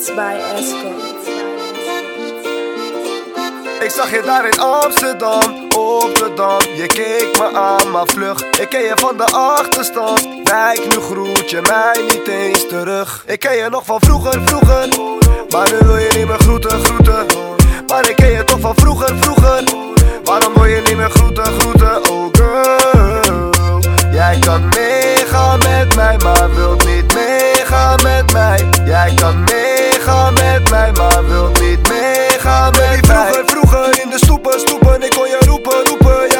Beats by Esco. Ik zag je daar in Amsterdam, op de Dam. Je keek me aan, maar vlug. Ik ken je van de achterstand. Kijk, nu groet je mij niet eens terug. Ik ken je nog van vroeger, vroeger. Maar nu wil je niet meer groeten, groeten. Maar ik ken je toch van vroeger, vroeger. Waarom wil je niet meer groeten, groeten, oh girl. Jij kan meegaan met mij, maar wilt niet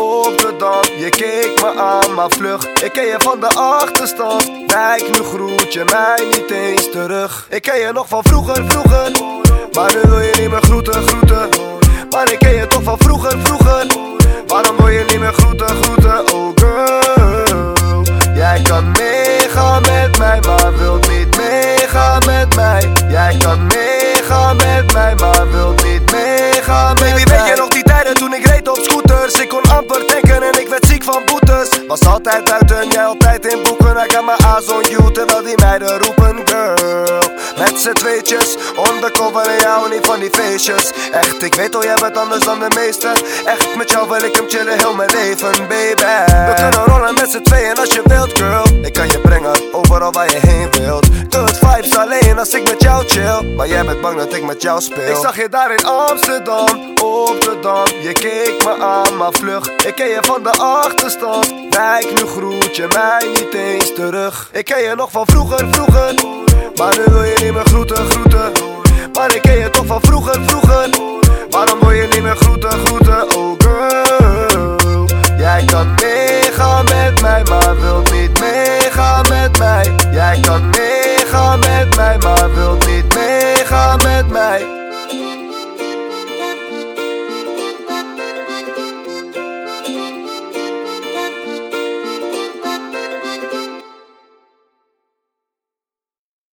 op de Dam. Je keek me aan, maar vlug. Ik ken je van de achterstand. Kijk, nu groet je mij niet eens terug. Ik ken je nog van vroeger, vroeger. Maar nu wil je niet meer groeten, groeten. Maar ik ken je toch van vroeger, vroeger. Waarom wil je niet meer groeten, groeten, oh girl. Jij kan meegaan met mij, maar wilt niet meegaan met mij. Jij kan meegaan met mij, maar Was altijd buiten, jij altijd in boeken I got my eyes on you, terwijl die meiden roepen girl. Met z'n tweetjes, undercover en jou niet van die feestjes. Echt, ik weet al, jij bent anders dan de meesten. Echt, met jou wil ik hem chillen heel mijn leven, baby. We kunnen rollen met z'n tweeën als je wilt, girl. Ik kan je brengen, overal waar je heen wilt. Good vibes alleen als ik met jou chill. Maar jij bent bang dat ik met jou speel. Ik zag je daar in Amsterdam, op de dam. Je keek me aan, maar vlug. Ik ken je van de achterstand. Wijk, nu groet je mij niet eens terug. Ik ken je nog van vroeger, vroeger. Maar nu wil je niet meer groeten, groeten. Maar ik ken je toch van vroeger, vroeger. Waarom wil je niet meer groeten, groeten? Oh girl, jij kan meegaan met mij, maar wilt niet meegaan met mij. Jij kan meegaan met mij, maar wilt niet meegaan met mij.